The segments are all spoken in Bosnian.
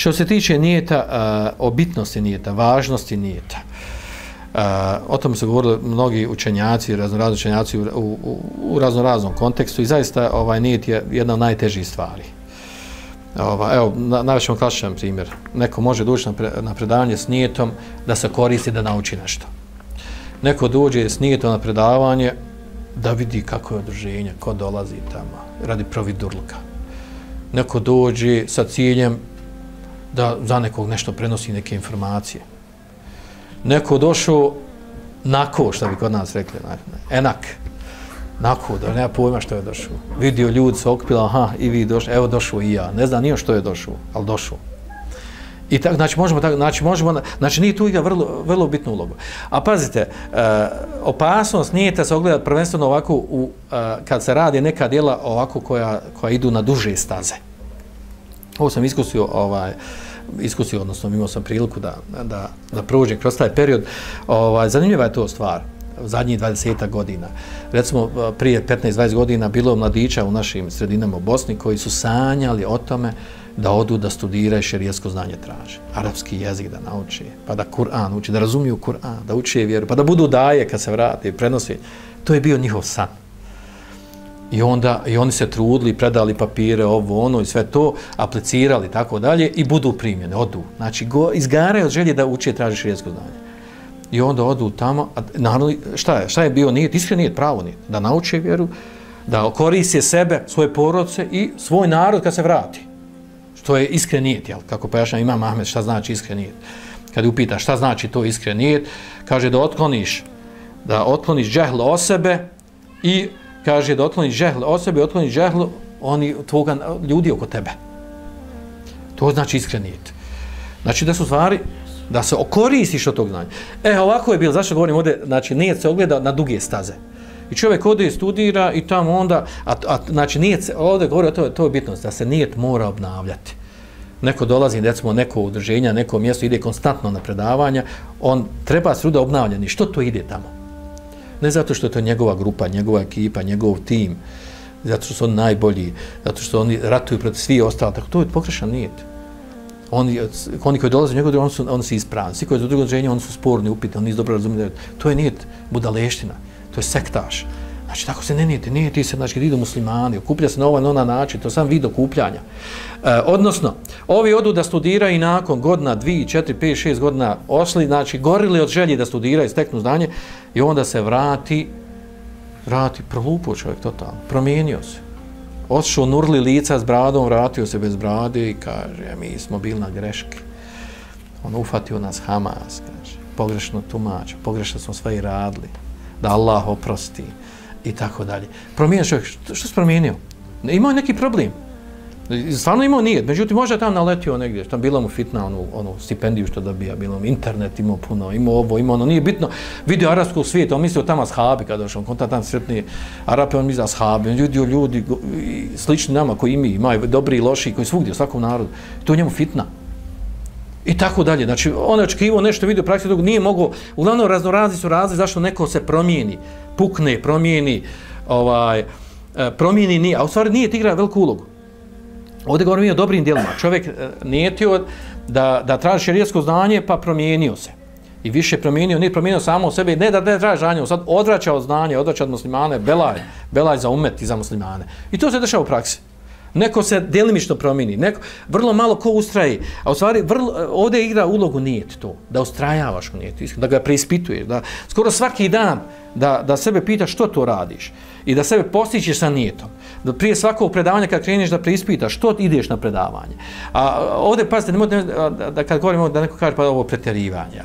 Što se tiče nijeta, uh, o bitnosti nijeta, važnosti nijeta, uh, o tom su govorili mnogi učenjaci, raznorazni učenjaci u, u, u raznoraznom kontekstu i zaista ovaj nijet je jedna od najtežih stvari. Ova, evo, na, navešćemo klasičan primjer. Neko može doći na, pre, na predavanje s nijetom da se koristi da nauči nešto. Neko dođe s nijetom na predavanje da vidi kako je odruženje, ko dolazi tamo, radi providurluka. Neko dođe sa ciljem da za nekog nešto prenosi neke informacije. Neko došao nako, što bi kod nas rekli, enak, nako, da nema pojma što je došao. Vidio ljudi se okupila, aha, i vi došli, evo došao i ja. Ne znam nije što je došao, ali došao. I tako, znači, možemo tako, znači, možemo, znači, nije tu igra vrlo, vrlo bitnu ulogu. A pazite, e, opasnost nije da se ogleda prvenstveno ovako, u, e, kad se radi neka djela ovako koja, koja idu na duže staze. Ovo sam iskusio, ovaj, iskusio, odnosno imao sam priliku da, da, da prođem kroz taj period. Ovaj, zanimljiva je to stvar zadnjih 20 godina. Recimo, prije 15-20 godina bilo mladića u našim sredinama u Bosni koji su sanjali o tome da odu da studiraju šerijesko znanje traže. Arapski jezik da nauči, pa da Kur'an uči, da razumiju Kur'an, da uči vjeru, pa da budu daje kad se vrate, i prenosi. To je bio njihov san. I onda i oni se trudili, predali papire, ovo, ono i sve to, aplicirali tako dalje i budu primjene, odu. Znači, go, izgaraju od želje da uče traži širijetsko znanje. I onda odu tamo, a naravno, šta je, šta je bio nijet, iskren nijet, pravo nijet, da nauče vjeru, da koriste sebe, svoje porodce i svoj narod kad se vrati. Što je iskren nijet, jel? kako pojašnja ima Mahmed, šta znači iskren nijet. Kad upita šta znači to iskren nijet, kaže da otkloniš, da otkloniš džehl o sebe i kaže da otkloni žehl, o otkloni žehl, oni, tvoga, ljudi oko tebe. To znači iskrenijet. Znači da su stvari, da se okoristiš od tog znanja. E, ovako je bilo, zašto govorim ovdje, znači nije se ogleda na duge staze. I čovjek ode i studira i tamo onda, a, a znači nije se, ovdje govori o to, to je bitnost, da se nijet mora obnavljati. Neko dolazi, recimo, neko udrženja, neko mjesto ide konstantno na predavanja, on treba se ruda obnavljeni. Što to ide tamo? Ne zato što je to njegova grupa, njegova ekipa, njegov tim, zato što su oni najbolji, zato što oni ratuju protiv svih ostalih, tako to je pokrešan nijet oni, oni koji dolaze u njegov on su, oni su ispravni. Svi koji su u drugom ženju, oni su sporni, upiti, oni nisu dobro razumili. To je nijet budaleština, to je sektaš. Znači, tako se ne nijete, nijete se, znači, idu muslimani, okuplja se na ovaj na način, to sam vid okupljanja. E, odnosno, ovi odu da studiraju i nakon godina, dvije, četiri, pet, šest godina osli, znači, gorili od želje da studiraju, steknu znanje, i onda se vrati, vrati, prolupo čovjek totalno, promijenio se otišao nurli lica s bradom, vratio se bez brade i kaže, mi smo bili na greški. On ufatio nas Hamas, kaže, pogrešno tumač, pogrešno smo sve i radili, da Allah oprosti i tako dalje. Promijenio čovjek, što, što si promijenio? Imao neki problem. Stvarno imao nije, međutim možda tam naletio negdje, tam bila mu fitna onu, onu stipendiju što dobija, bilo mu internet, imao puno, imao ovo, imao ono, nije bitno, vidio arabskog svijeta, on mislio tamo ashabi kada došao, konta tam sretni Arape, on mislio ashabi, on vidio ljudi slični nama koji imi, imaju dobri i loši, koji svugdje, svakom narodu, to njemu fitna. I tako dalje, znači on je očekivo nešto vidio praksi tog, nije mogo, uglavnom raznorazni su razli zašto neko se promijeni, pukne, promijeni, ovaj, e, promijeni nije, a u stvari nije tigra veliku ulogu. Ovdje govorimo o dobrim dijelima. Čovjek e, nijetio da, da traži širijesko znanje, pa promijenio se. I više promijenio, nije promijenio samo u sebi, ne da ne traži znanje, sad odvraća od znanja, odvraća od muslimane, belaj, belaj za umet i za muslimane. I to se dešava u praksi. Neko se delimično promijeni, neko, vrlo malo ko ustraji, a u stvari vrlo, ovdje igra ulogu nijet to, da ustrajavaš u nijetu, da ga preispituješ, da skoro svaki dan da, da sebe pitaš što to radiš i da sebe postićeš sa nijetom. Da prije svakog predavanja kad kreneš da preispitaš što ideš na predavanje. A ovdje, pazite, nemojte da, da kad govorimo da neko kaže pa ovo pretjerivanje,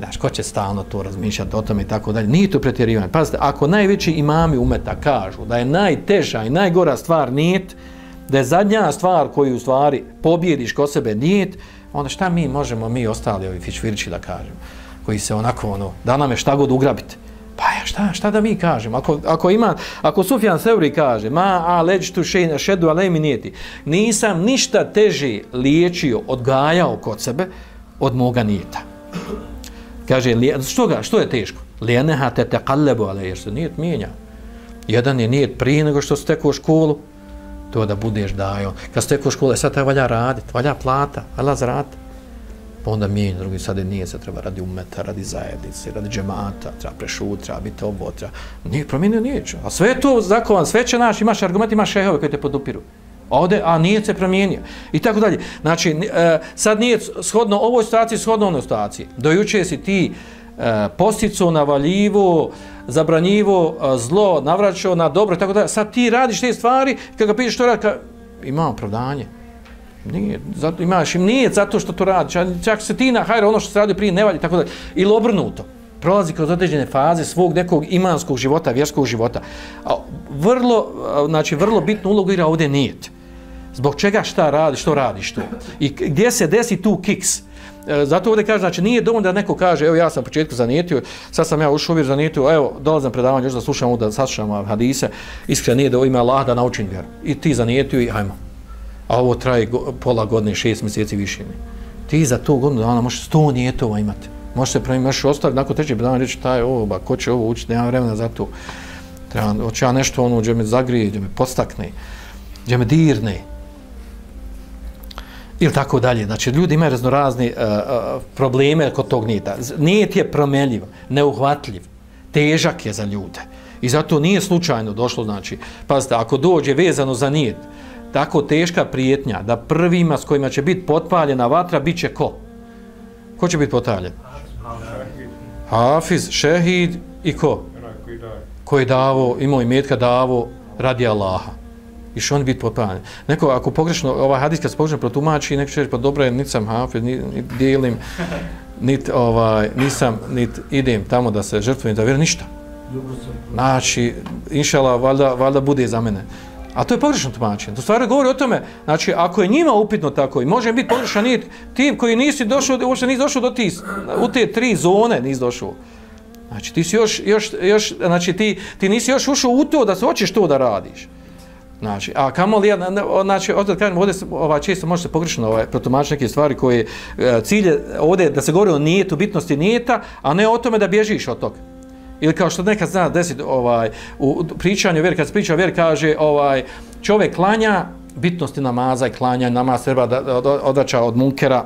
Znaš, ko će stalno to razmišljati o tome i tako dalje. Nije to pretjerivanje. Pazite, ako najveći imami umeta kažu da je najteža i najgora stvar nijet, da je zadnja stvar koju u stvari pobjediš ko sebe nijet, onda šta mi možemo, mi ostali ovi fičvirči da kažemo, koji se onako, ono, da nam je šta god ugrabiti. Pa ja, šta, šta da mi kažemo? Ako, ako ima, ako Sufjan Seuri kaže, ma, a, leđ tu še, šedu, ale mi nijeti, nisam ništa teže liječio, odgajao kod sebe od moga nijeta. Kaže, što ga, što je teško? Lijeneha te te kallebu, ale jer se nijet mijenja. Jedan je nijet prije nego što ste u školu, to da budeš dajo. Kad ste u škole, sad te valja raditi, valja plata, valja zarati. Pa onda mijenj, drugi sad nije, sad treba radi umeta, radi zajednice, radi džemata, treba prešut, treba biti ovo, treba... Nije promijenio niječe. A sve to zakovan, sve će naš, imaš argument, imaš šehove koji te podupiru. Ode, a nije se promijenio. I tako dalje. Znači, e, sad nije shodno ovoj situaciji, shodno onoj situaciji. Dojuče si ti e, posticu na valjivu, zabranjivo zlo, navraćao na dobro, tako da sad ti radiš te stvari, kad ga pitaš što radi, ka, ima opravdanje. Nije, zato, imaš im nije zato što to radiš, Čak, čak se ti na hajra ono što se radi prije ne valji, tako da, ili obrnuto. Prolazi kroz određene faze svog nekog imanskog života, vjerskog života. A vrlo, znači, vrlo bitnu ulogu igra ovdje nijet. Zbog čega šta radi, što radiš to? I gdje se desi tu kiks. E, zato ovdje kaže, znači nije dovoljno da neko kaže, evo ja sam početku zanijetio, sad sam ja ušao uvijek zanijetio, evo dolazim predavanje, još da slušam da saslušam hadise, iskreno nije da ovo ima Allah da naučim vjeru. I ti zanijetio i hajmo. A ovo traje go, pola godine, šest mjeseci više. Ne. Ti za to godinu dana možeš sto nijetova imati. Možeš se praviti, možeš ostaviti, nakon treće predavanje reći, taj ovo, ba, ko će ovo učiti, nema vremena za to. Treba, hoće ja nešto ono, gdje me zagrije, gdje me postakne, gdje me dirne ili tako dalje. Znači, ljudi imaju raznorazni uh, uh, probleme kod tog nijeta. Nijet je promenljiv, neuhvatljiv, težak je za ljude. I zato nije slučajno došlo, znači, pazite, ako dođe vezano za nijet, tako teška prijetnja da prvima s kojima će biti potpaljena vatra, bit će ko? Ko će biti potpaljen? Hafiz, šehid i ko? Koji davo, imao i metka davo radi Allaha i što on biti potpavan. Neko, ako pogrešno, ova hadijska se pogrešno protumači, neko će reći, pa dobro je, niti sam hafiz, niti nit dijelim, niti ovaj, nisam, niti idem tamo da se žrtvujem za vjeru, ništa. Znači, inšala, valjda, valjda bude za mene. A to je pogrešno tumačenje. To stvari govori o tome, znači, ako je njima upitno tako i može biti pogrešan nit, ti koji nisi došao, uopšte nisi došao do ti, u te tri zone nisi došao. Znači, ti si još, još, još znači, ti, ti nisi još ušao u to da se hoćeš to da radiš. Znači, a kamo li, znači, ovdje kažem, ovdje ova, često može se pogrešno ovaj, protumačiti neke stvari koje e, cilje, ovdje da se govori o nijetu, bitnosti nijeta, a ne o tome da bježiš od toga. Ili kao što nekad zna desiti ovaj, u pričanju vjer, kad se priča vjer, kaže ovaj, čovjek klanja bitnosti namaza i klanja, namaz treba da odvraća od munkera,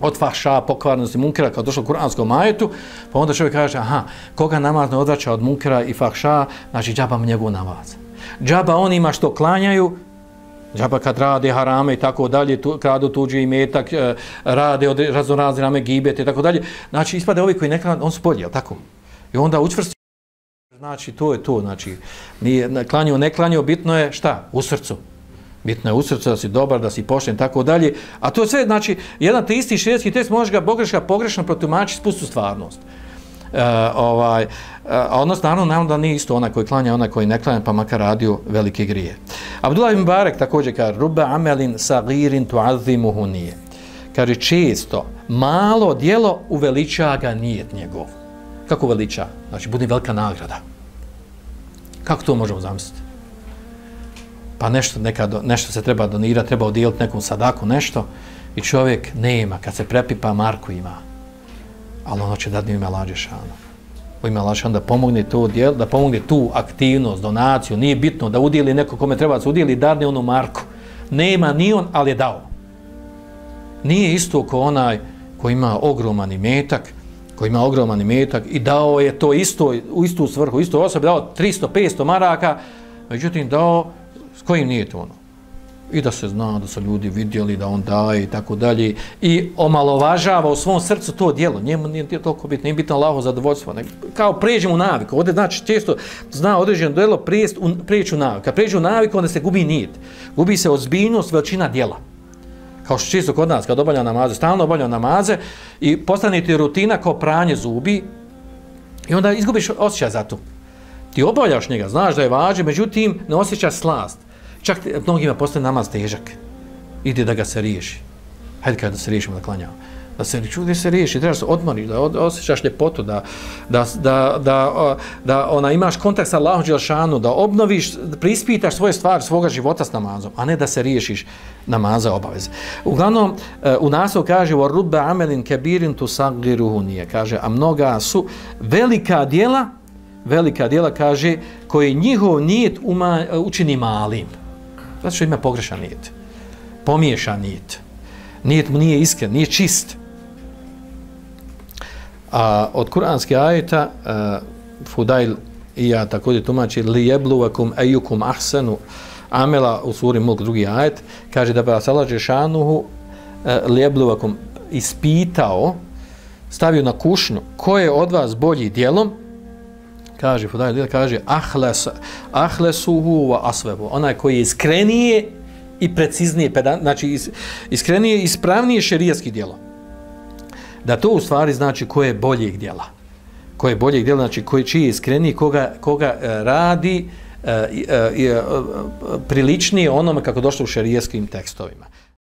od fahša, pokvarnosti munkera, kao došlo u kuranskom majetu, pa onda čovjek kaže, aha, koga namaz ne odvraća od munkera i fahša, znači džabam njegov namaz džaba onima što klanjaju, džaba kad rade harame i tako dalje, tu, kradu tuđi imetak, e, rade od raznorazne rame gibete i tako dalje, znači ispade ovi koji ne on su bolji, jel tako? I onda učvrsti, znači to je to, znači nije klanio, ne klanio, bitno je šta? U srcu. Bitno je u srcu da si dobar, da si pošten, tako dalje. A to je sve, znači, jedan te isti šredski test možeš ga pogreška pogrešno protumačiti spustu stvarnost. E, ovaj, e, a odnosno, naravno, naravno da nije isto ona koji klanja, ona koji ne klanja, pa makar radio velike grije. Abdullah ibn Barek također kaže, ruba amelin sagirin tuazimuhu nije. Kaže, često, malo dijelo uveliča ga nijet njegov. Kako uveliča? Znači, bude velika nagrada. Kako to možemo zamisliti? Pa nešto, neka, nešto se treba donirati, treba odijeliti nekom sadaku, nešto, i čovjek nema, kad se prepipa, Marku ima ali ono će dati ime Lađešanu. U ime Lađešanu da pomogne to djel, da pomogne tu aktivnost, donaciju, nije bitno da udijeli neko kome treba da se udijeli, onu marku. Nema ni on, ali je dao. Nije isto ko onaj koji ima ogroman imetak, koji ima ogroman imetak i dao je to isto, u istu svrhu, isto osobi dao 300-500 maraka, međutim dao, s kojim nije to ono? I da se zna da su ljudi vidjeli da on daje i tako dalje. I omalovažava u svom srcu to djelo. Njemu nije toliko bitno. Nije bitno Allaho zadovoljstvo nek, kao pređemo u naviku. Ovdje znači često zna određeno djelo prijeći u naviku kad pređe u naviku onda se gubi nit. Gubi se ozbiljnost veličina djela. Kao što često kod nas kad obavlja namaze stalno obavlja namaze i postane ti rutina kao pranje zubi i onda izgubiš osjećaj za to. Ti obavljaš njega znaš da je važno međutim ne osjećaš slast. Čak mnogima postoje namaz težak. Ide da ga se riješi. Hajde kada se riješimo da klanjamo. Da se čudi se riješi, trebaš se odmoriš, da osjećaš ljepotu, da, da, da, da, da ona imaš kontakt sa Allahom Đelšanu, da obnoviš, da prispitaš svoje stvari, svoga života s namazom, a ne da se riješiš namaza obaveze. Uglavnom, e, u naslov kaže u rubbe amelin kebirin tu sagliruhu nije. Kaže, a mnoga su velika dijela, velika dijela kaže, koje njihov nijet uma, učini malim Zato što ima pogrešan nijet. Pomiješan nijet. Nijet mu nije iskren, nije čist. A od kuranske ajeta uh, Fudail i ja također tumači li jebluvakum ejukum ahsenu amela u suri mulk drugi ajet kaže da ba Allah Žešanuhu uh, e, li jebluvakum ispitao stavio na kušnju ko je od vas bolji dijelom kaže Fudail kaže ahles, ahlesuhu wa asvebu onaj koji je iskrenije i preciznije pedan, znači iskrenije i ispravnije šerijski djelo da to u stvari znači koje je boljeg djela. Koje je boljeg djela, znači koji čiji je iskreniji, koga, koga e, radi e, e, e, e, priličnije onome kako došlo u šerijskim tekstovima.